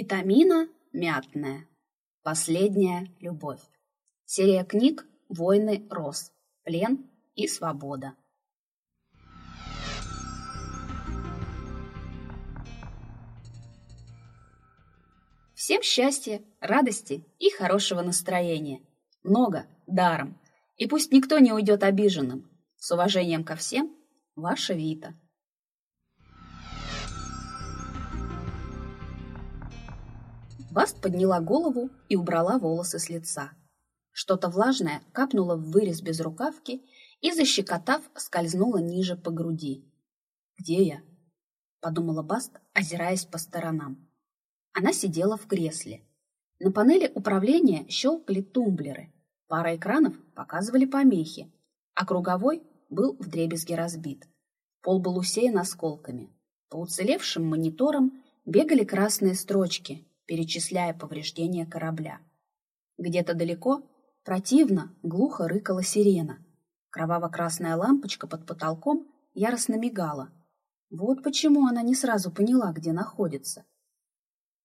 Витамина мятная. Последняя любовь. Серия книг «Войны роз», «Плен» и «Свобода». Всем счастья, радости и хорошего настроения. Много, даром. И пусть никто не уйдет обиженным. С уважением ко всем, ваша Вита. Баст подняла голову и убрала волосы с лица. Что-то влажное капнуло в вырез без рукавки и, защекотав, скользнуло ниже по груди. «Где я?» — подумала Баст, озираясь по сторонам. Она сидела в кресле. На панели управления щелкали тумблеры. Пара экранов показывали помехи, а круговой был вдребезги разбит. Пол был усеян осколками. По уцелевшим мониторам бегали красные строчки, перечисляя повреждения корабля. Где-то далеко противно глухо рыкала сирена. Кроваво-красная лампочка под потолком яростно мигала. Вот почему она не сразу поняла, где находится.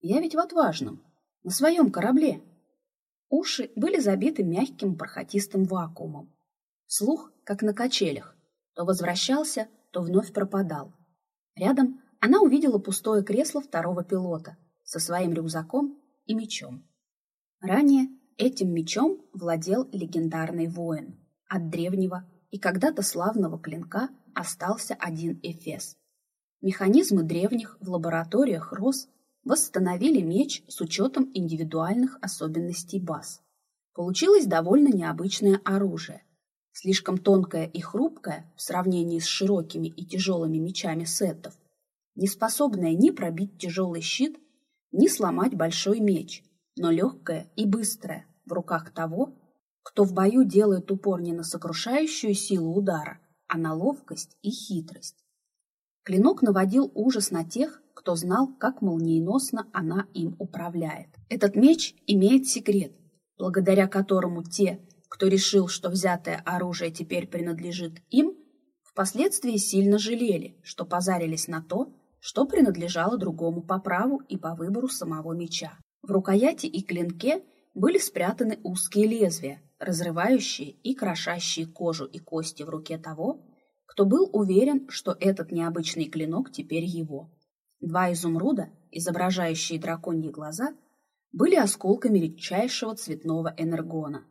Я ведь в отважном, на своем корабле. Уши были забиты мягким бархатистым вакуумом. Слух, как на качелях, то возвращался, то вновь пропадал. Рядом она увидела пустое кресло второго пилота со своим рюкзаком и мечом. Ранее этим мечом владел легендарный воин. От древнего и когда-то славного клинка остался один эфес. Механизмы древних в лабораториях РОС восстановили меч с учетом индивидуальных особенностей баз. Получилось довольно необычное оружие. Слишком тонкое и хрупкое в сравнении с широкими и тяжелыми мечами сеттов, не способное ни пробить тяжелый щит, ни сломать большой меч, но легкое и быстрое в руках того, кто в бою делает упор не на сокрушающую силу удара, а на ловкость и хитрость. Клинок наводил ужас на тех, кто знал, как молниеносно она им управляет. Этот меч имеет секрет, благодаря которому те, кто решил, что взятое оружие теперь принадлежит им, впоследствии сильно жалели, что позарились на то, что принадлежало другому по праву и по выбору самого меча. В рукояти и клинке были спрятаны узкие лезвия, разрывающие и крошащие кожу и кости в руке того, кто был уверен, что этот необычный клинок теперь его. Два изумруда, изображающие драконьи глаза, были осколками редчайшего цветного энергона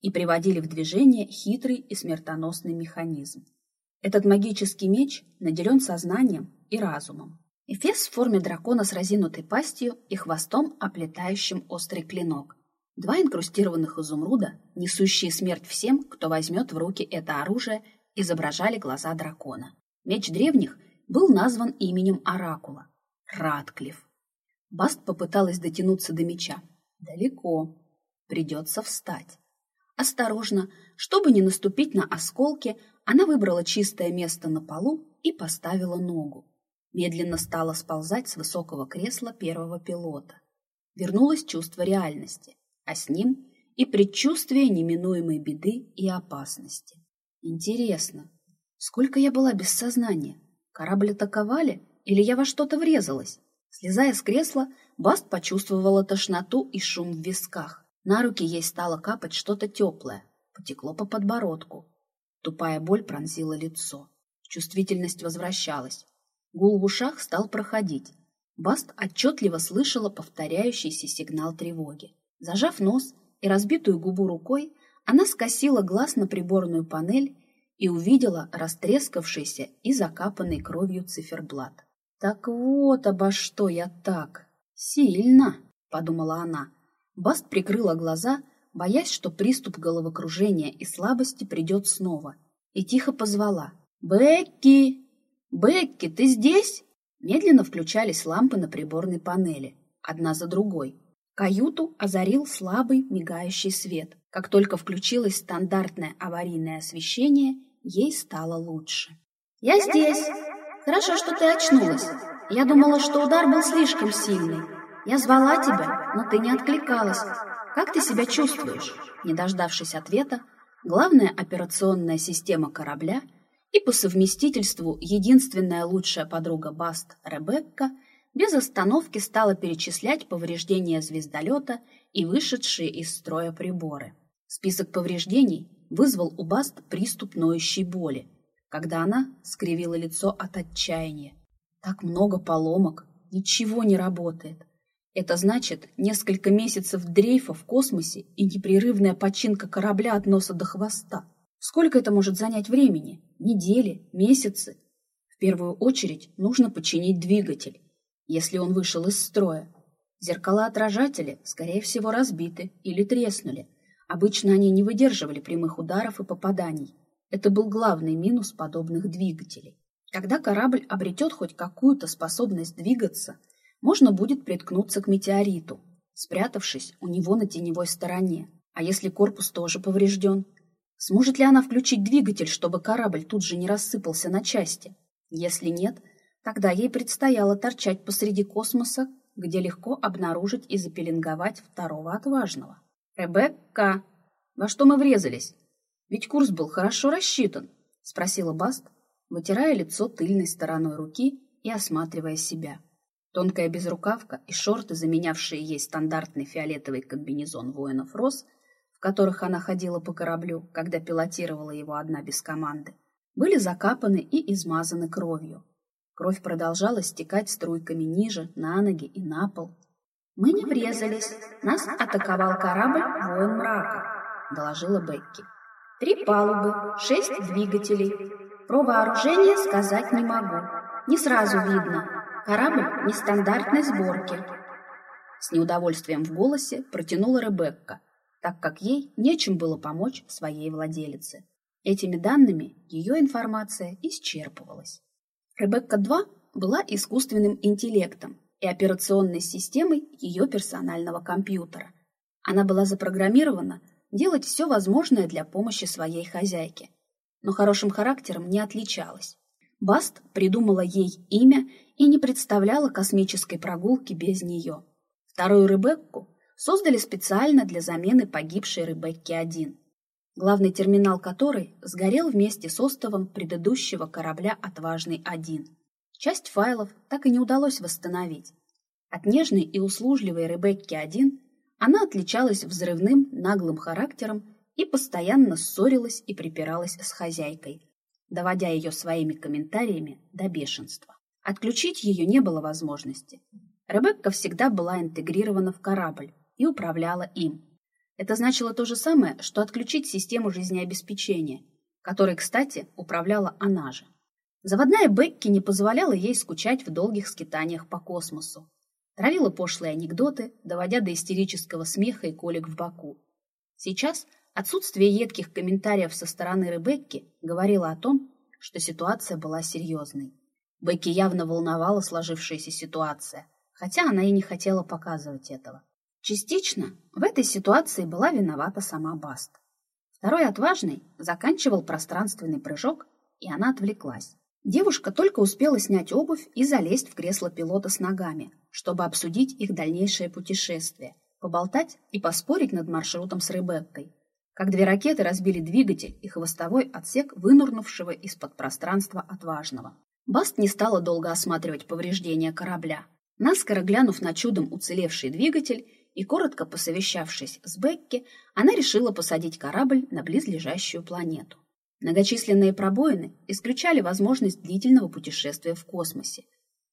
и приводили в движение хитрый и смертоносный механизм. Этот магический меч наделен сознанием и разумом. Эфес в форме дракона с разинутой пастью и хвостом, оплетающим острый клинок. Два инкрустированных изумруда, несущие смерть всем, кто возьмет в руки это оружие, изображали глаза дракона. Меч древних был назван именем Оракула — Радклифф. Баст попыталась дотянуться до меча. Далеко. Придется встать. Осторожно, чтобы не наступить на осколки, она выбрала чистое место на полу и поставила ногу. Медленно стала сползать с высокого кресла первого пилота. Вернулось чувство реальности, а с ним и предчувствие неминуемой беды и опасности. Интересно, сколько я была без сознания? Корабль атаковали или я во что-то врезалась? Слезая с кресла, Баст почувствовала тошноту и шум в висках. На руки ей стало капать что-то теплое, потекло по подбородку. Тупая боль пронзила лицо. Чувствительность возвращалась. Гул в ушах стал проходить. Баст отчетливо слышала повторяющийся сигнал тревоги. Зажав нос и разбитую губу рукой, она скосила глаз на приборную панель и увидела растрескавшийся и закапанный кровью циферблат. «Так вот обо что я так! Сильно!» — подумала она. Баст прикрыла глаза, боясь, что приступ головокружения и слабости придет снова, и тихо позвала. «Бекки!» «Бекки, ты здесь?» Медленно включались лампы на приборной панели, одна за другой. Каюту озарил слабый мигающий свет. Как только включилось стандартное аварийное освещение, ей стало лучше. «Я здесь! Хорошо, что ты очнулась. Я думала, что удар был слишком сильный. Я звала тебя, но ты не откликалась. Как ты себя чувствуешь?» Не дождавшись ответа, главная операционная система корабля – и по совместительству единственная лучшая подруга Баст Ребекка без остановки стала перечислять повреждения звездолета и вышедшие из строя приборы. Список повреждений вызвал у Баст приступ ноющей боли, когда она скривила лицо от отчаяния. Так много поломок, ничего не работает. Это значит несколько месяцев дрейфа в космосе и непрерывная починка корабля от носа до хвоста. Сколько это может занять времени? Недели? Месяцы? В первую очередь нужно починить двигатель, если он вышел из строя. Зеркала-отражатели, скорее всего, разбиты или треснули. Обычно они не выдерживали прямых ударов и попаданий. Это был главный минус подобных двигателей. Когда корабль обретет хоть какую-то способность двигаться, можно будет приткнуться к метеориту, спрятавшись у него на теневой стороне. А если корпус тоже поврежден? Сможет ли она включить двигатель, чтобы корабль тут же не рассыпался на части? Если нет, тогда ей предстояло торчать посреди космоса, где легко обнаружить и запеленговать второго отважного. «Ребекка, во что мы врезались? Ведь курс был хорошо рассчитан», — спросила Баст, вытирая лицо тыльной стороной руки и осматривая себя. Тонкая безрукавка и шорты, заменявшие ей стандартный фиолетовый комбинезон воинов Рос, которых она ходила по кораблю, когда пилотировала его одна без команды, были закапаны и измазаны кровью. Кровь продолжала стекать струйками ниже, на ноги и на пол. «Мы не врезались. Нас атаковал корабль «Воин мрака», — доложила Бекки. «Три палубы, шесть двигателей. Про вооружение сказать не могу. Не сразу видно, Корабль нестандартной сборки. С неудовольствием в голосе протянула Ребекка, так как ей нечем было помочь своей владелице. Этими данными ее информация исчерпывалась. Ребекка-2 была искусственным интеллектом и операционной системой ее персонального компьютера. Она была запрограммирована делать все возможное для помощи своей хозяйке, но хорошим характером не отличалась. Баст придумала ей имя и не представляла космической прогулки без нее. Вторую Ребекку создали специально для замены погибшей Ребекки-1, главный терминал которой сгорел вместе с остовом предыдущего корабля «Отважный-1». Часть файлов так и не удалось восстановить. От нежной и услужливой Ребекки-1 она отличалась взрывным, наглым характером и постоянно ссорилась и припиралась с хозяйкой – доводя ее своими комментариями до бешенства. Отключить ее не было возможности. Ребекка всегда была интегрирована в корабль и управляла им. Это значило то же самое, что отключить систему жизнеобеспечения, которой, кстати, управляла она же. Заводная Бекки не позволяла ей скучать в долгих скитаниях по космосу. Травила пошлые анекдоты, доводя до истерического смеха и колик в боку. Сейчас Отсутствие едких комментариев со стороны Ребекки говорило о том, что ситуация была серьезной. Бекки явно волновала сложившаяся ситуация, хотя она и не хотела показывать этого. Частично в этой ситуации была виновата сама Баст. Второй отважный заканчивал пространственный прыжок, и она отвлеклась. Девушка только успела снять обувь и залезть в кресло пилота с ногами, чтобы обсудить их дальнейшее путешествие, поболтать и поспорить над маршрутом с Ребеккой, как две ракеты разбили двигатель и хвостовой отсек вынурнувшего из-под пространства отважного. Баст не стала долго осматривать повреждения корабля. Наскоро глянув на чудом уцелевший двигатель и коротко посовещавшись с Бекки, она решила посадить корабль на близлежащую планету. Многочисленные пробоины исключали возможность длительного путешествия в космосе.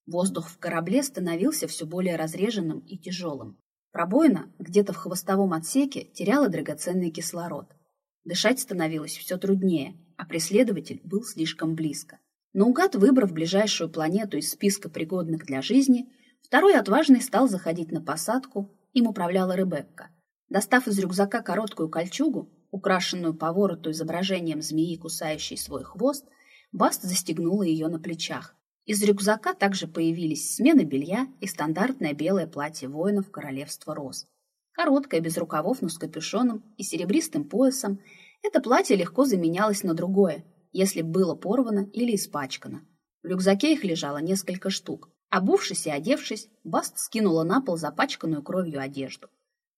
Воздух в корабле становился все более разреженным и тяжелым. Пробоина где-то в хвостовом отсеке теряла драгоценный кислород. Дышать становилось все труднее, а преследователь был слишком близко. Наугад выбрав ближайшую планету из списка пригодных для жизни, второй отважный стал заходить на посадку, им управляла Ребекка. Достав из рюкзака короткую кольчугу, украшенную по вороту изображением змеи, кусающей свой хвост, Баст застегнула ее на плечах. Из рюкзака также появились смена белья и стандартное белое платье воинов королевства роз. Короткое, без рукавов, но с капюшоном и серебристым поясом, это платье легко заменялось на другое, если было порвано или испачкано. В рюкзаке их лежало несколько штук. Обувшись и одевшись, Баст скинула на пол запачканную кровью одежду.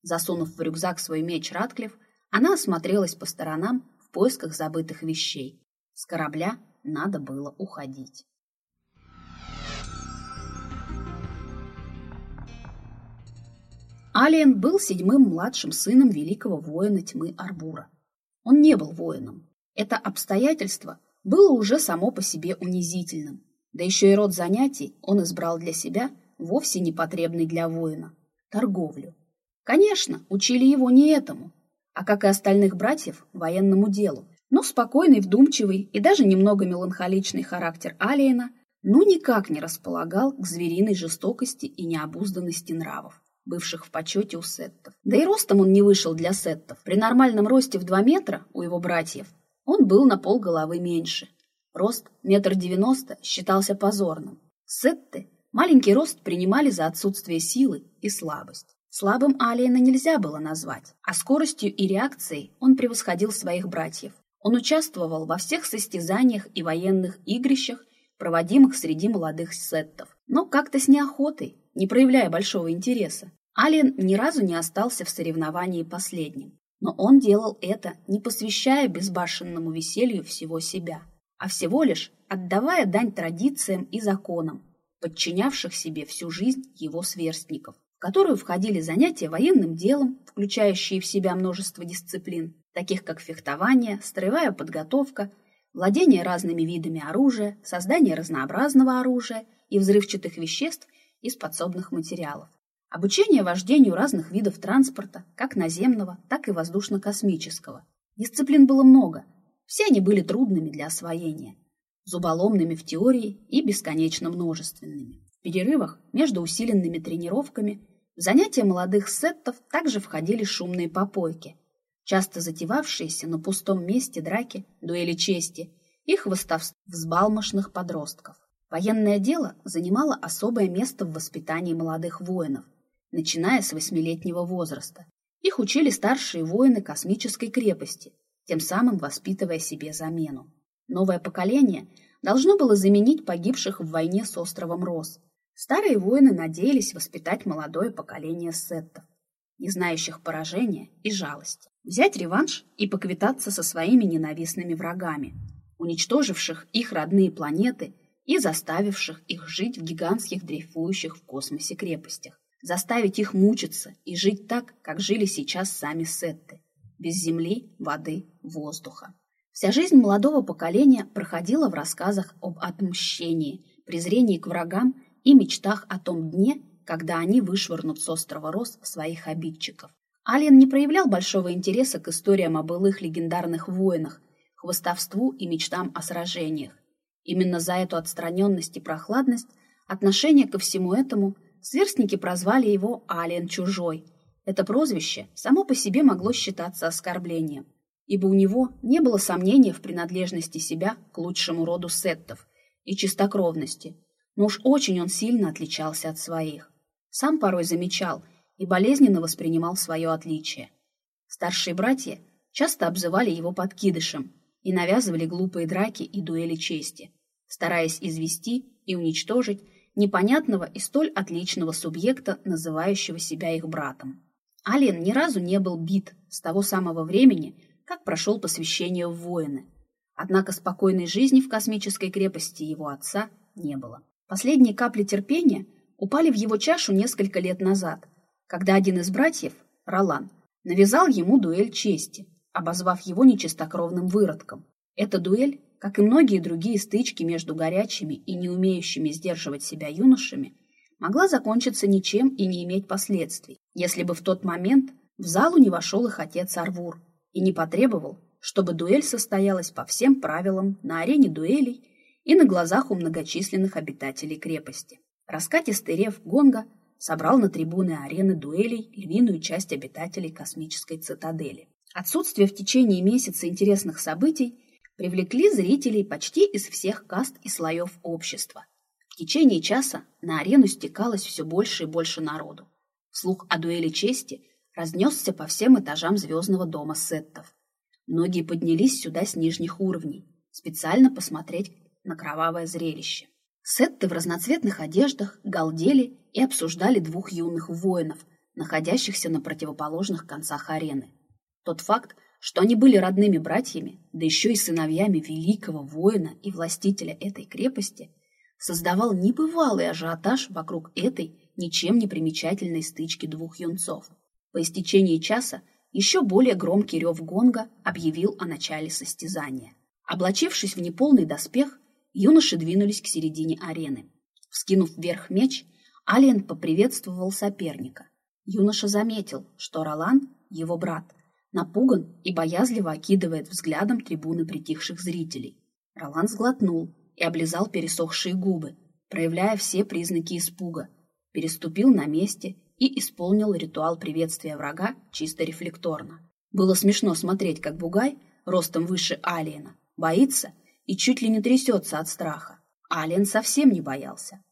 Засунув в рюкзак свой меч Ратклифф, она осмотрелась по сторонам в поисках забытых вещей. С корабля надо было уходить. Алиен был седьмым младшим сыном великого воина тьмы Арбура. Он не был воином. Это обстоятельство было уже само по себе унизительным. Да еще и род занятий он избрал для себя вовсе непотребный для воина – торговлю. Конечно, учили его не этому, а, как и остальных братьев, военному делу. Но спокойный, вдумчивый и даже немного меланхоличный характер Алиена ну никак не располагал к звериной жестокости и необузданности нравов, бывших в почете у сеттов. Да и ростом он не вышел для сеттов. При нормальном росте в два метра у его братьев он был на пол головы меньше. Рост метр девяносто считался позорным. Сетты маленький рост принимали за отсутствие силы и слабость. Слабым Алиена нельзя было назвать, а скоростью и реакцией он превосходил своих братьев. Он участвовал во всех состязаниях и военных игрищах, проводимых среди молодых сеттов, но как-то с неохотой, не проявляя большого интереса. Алиен ни разу не остался в соревновании последним, но он делал это, не посвящая безбашенному веселью всего себя, а всего лишь отдавая дань традициям и законам, подчинявших себе всю жизнь его сверстников которую входили занятия военным делом, включающие в себя множество дисциплин, таких как фехтование, строевая подготовка, владение разными видами оружия, создание разнообразного оружия и взрывчатых веществ из подсобных материалов, обучение вождению разных видов транспорта, как наземного, так и воздушно-космического. Дисциплин было много, все они были трудными для освоения, зуболомными в теории и бесконечно множественными. В перерывах между усиленными тренировками в занятия молодых сеттов также входили шумные попойки, часто затевавшиеся на пустом месте драки, дуэли чести и хвостовств взбалмошных подростков. Военное дело занимало особое место в воспитании молодых воинов, начиная с восьмилетнего возраста. Их учили старшие воины космической крепости, тем самым воспитывая себе замену. Новое поколение должно было заменить погибших в войне с островом Рос – Старые воины надеялись воспитать молодое поколение сеттов, не знающих поражения и жалости, взять реванш и поквитаться со своими ненавистными врагами, уничтоживших их родные планеты и заставивших их жить в гигантских дрейфующих в космосе крепостях, заставить их мучиться и жить так, как жили сейчас сами сетты, без земли, воды, воздуха. Вся жизнь молодого поколения проходила в рассказах об отмщении, презрении к врагам и мечтах о том дне, когда они вышвырнут с острова Рос своих обидчиков. Ален не проявлял большого интереса к историям о былых легендарных воинах, хвостовству и мечтам о сражениях. Именно за эту отстраненность и прохладность, отношение ко всему этому, сверстники прозвали его Ален Чужой. Это прозвище само по себе могло считаться оскорблением, ибо у него не было сомнения в принадлежности себя к лучшему роду сеттов и чистокровности – но уж очень он сильно отличался от своих. Сам порой замечал и болезненно воспринимал свое отличие. Старшие братья часто обзывали его подкидышем и навязывали глупые драки и дуэли чести, стараясь извести и уничтожить непонятного и столь отличного субъекта, называющего себя их братом. Ален ни разу не был бит с того самого времени, как прошел посвящение в воины. Однако спокойной жизни в космической крепости его отца не было. Последние капли терпения упали в его чашу несколько лет назад, когда один из братьев, Ролан, навязал ему дуэль чести, обозвав его нечистокровным выродком. Эта дуэль, как и многие другие стычки между горячими и не умеющими сдерживать себя юношами, могла закончиться ничем и не иметь последствий, если бы в тот момент в залу не вошел их отец Арвур и не потребовал, чтобы дуэль состоялась по всем правилам на арене дуэлей и на глазах у многочисленных обитателей крепости. Раскатистый рев гонга собрал на трибуны арены дуэлей львиную часть обитателей космической цитадели. Отсутствие в течение месяца интересных событий привлекли зрителей почти из всех каст и слоев общества. В течение часа на арену стекалось все больше и больше народу. Слух о дуэли чести разнесся по всем этажам звездного дома сеттов. Многие поднялись сюда с нижних уровней, специально посмотреть на кровавое зрелище. Сетты в разноцветных одеждах галдели и обсуждали двух юных воинов, находящихся на противоположных концах арены. Тот факт, что они были родными братьями, да еще и сыновьями великого воина и властителя этой крепости, создавал небывалый ажиотаж вокруг этой ничем не примечательной стычки двух юнцов. По истечении часа еще более громкий рев гонга объявил о начале состязания. Облачившись в неполный доспех, юноши двинулись к середине арены. Вскинув вверх меч, Алиен поприветствовал соперника. Юноша заметил, что Ролан, его брат, напуган и боязливо окидывает взглядом трибуны притихших зрителей. Ролан сглотнул и облизал пересохшие губы, проявляя все признаки испуга, переступил на месте и исполнил ритуал приветствия врага чисто рефлекторно. Было смешно смотреть, как Бугай, ростом выше Алиена, боится и чуть ли не трясется от страха. Алиен совсем не боялся.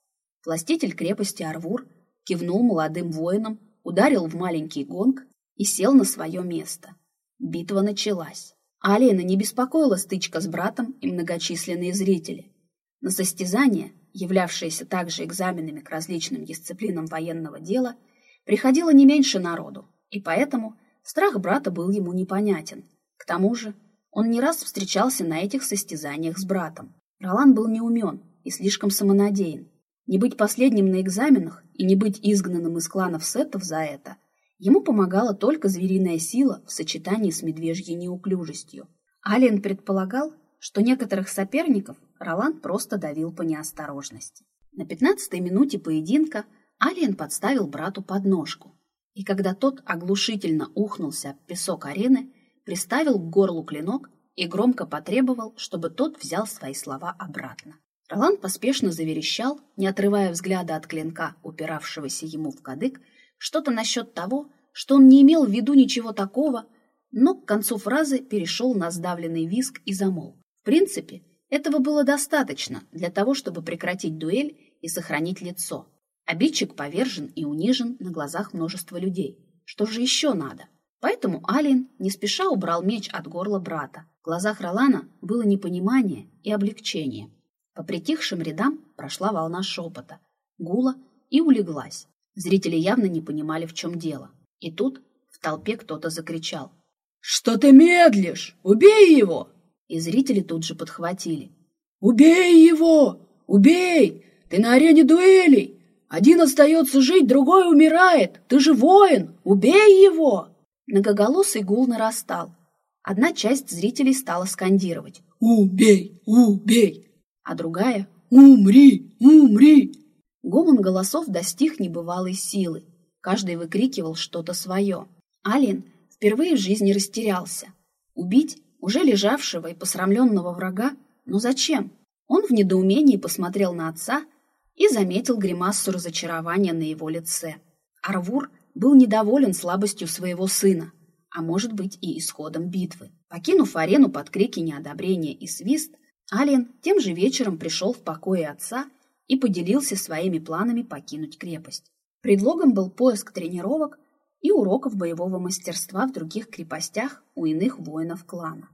Властитель крепости Арвур кивнул молодым воинам, ударил в маленький гонг и сел на свое место. Битва началась. Алиена не беспокоила стычка с братом и многочисленные зрители. На состязание, являвшееся также экзаменами к различным дисциплинам военного дела, приходило не меньше народу, и поэтому страх брата был ему непонятен. К тому же он не раз встречался на этих состязаниях с братом. Ролан был неумен и слишком самонадеян. Не быть последним на экзаменах и не быть изгнанным из кланов сетов за это ему помогала только звериная сила в сочетании с медвежьей неуклюжестью. Ален предполагал, что некоторых соперников Ролан просто давил по неосторожности. На пятнадцатой минуте поединка Алиен подставил брату подножку, и когда тот оглушительно ухнулся об песок арены, приставил к горлу клинок и громко потребовал, чтобы тот взял свои слова обратно. Ролан поспешно заверещал, не отрывая взгляда от клинка, упиравшегося ему в кадык, что-то насчет того, что он не имел в виду ничего такого, но к концу фразы перешел на сдавленный виск и замолк. В принципе, этого было достаточно для того, чтобы прекратить дуэль и сохранить лицо. Обидчик повержен и унижен на глазах множества людей. Что же еще надо? Поэтому Алин не спеша убрал меч от горла брата. В глазах Ролана было непонимание и облегчение. По притихшим рядам прошла волна шепота, гула и улеглась. Зрители явно не понимали, в чем дело. И тут в толпе кто-то закричал. «Что ты медлишь? Убей его!» И зрители тут же подхватили. «Убей его! Убей! Ты на арене дуэлей! Один остается жить, другой умирает! Ты же воин! Убей его!» Многоголосый гул нарастал. Одна часть зрителей стала скандировать «Убей! Убей!», а другая «Умри! Умри!». Гомон голосов достиг небывалой силы. Каждый выкрикивал что-то свое. Алин впервые в жизни растерялся. Убить уже лежавшего и посрамленного врага? Но зачем? Он в недоумении посмотрел на отца и заметил гримасу разочарования на его лице. Арвур был недоволен слабостью своего сына, а может быть и исходом битвы. Покинув арену под крики неодобрения и свист, Ален тем же вечером пришел в покое отца и поделился своими планами покинуть крепость. Предлогом был поиск тренировок и уроков боевого мастерства в других крепостях у иных воинов клана.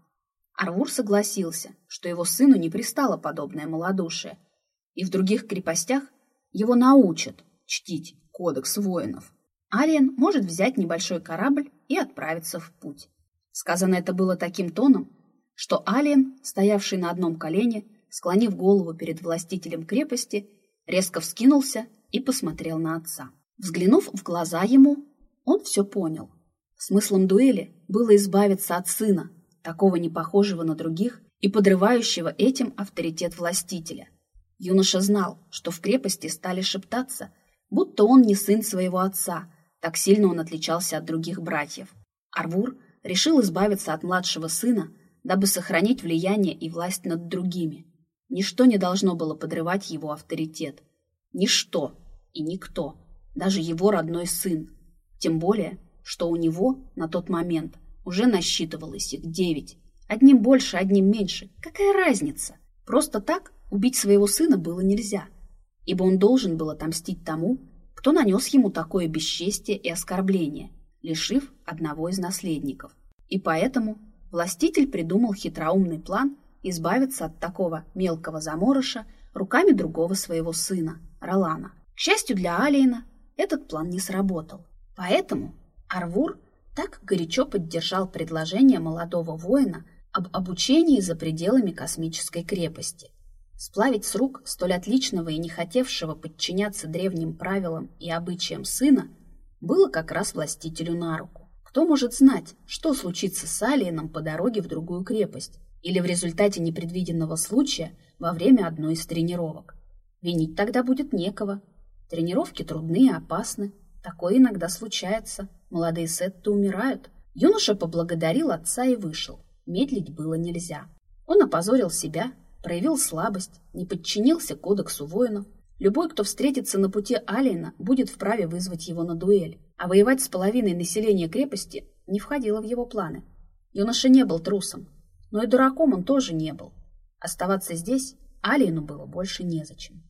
Арвур согласился, что его сыну не пристало подобное малодушие, и в других крепостях его научат чтить кодекс воинов. Ариен может взять небольшой корабль и отправиться в путь. Сказано это было таким тоном, что Алиен, стоявший на одном колене, склонив голову перед властителем крепости, резко вскинулся и посмотрел на отца. Взглянув в глаза ему, он все понял. Смыслом дуэли было избавиться от сына, такого не похожего на других и подрывающего этим авторитет властителя. Юноша знал, что в крепости стали шептаться, будто он не сын своего отца, так сильно он отличался от других братьев. Арвур решил избавиться от младшего сына, дабы сохранить влияние и власть над другими. Ничто не должно было подрывать его авторитет. Ничто и никто, даже его родной сын. Тем более, что у него на тот момент уже насчитывалось их девять. Одним больше, одним меньше. Какая разница? Просто так убить своего сына было нельзя, ибо он должен был отомстить тому, кто нанес ему такое бесчестие и оскорбление, лишив одного из наследников. И поэтому властитель придумал хитроумный план избавиться от такого мелкого заморыша руками другого своего сына, Ролана. К счастью для Алиена, этот план не сработал. Поэтому Арвур так горячо поддержал предложение молодого воина об обучении за пределами космической крепости. Сплавить с рук столь отличного и не хотевшего подчиняться древним правилам и обычаям сына было как раз властителю на руку. Кто может знать, что случится с Алиеном по дороге в другую крепость или в результате непредвиденного случая во время одной из тренировок? Винить тогда будет некого. Тренировки трудны и опасны. Такое иногда случается. Молодые сетты умирают. Юноша поблагодарил отца и вышел. Медлить было нельзя. Он опозорил себя, проявил слабость, не подчинился кодексу воинов. Любой, кто встретится на пути Алиена, будет вправе вызвать его на дуэль. А воевать с половиной населения крепости не входило в его планы. Юноша не был трусом, но и дураком он тоже не был. Оставаться здесь Алиену было больше незачем.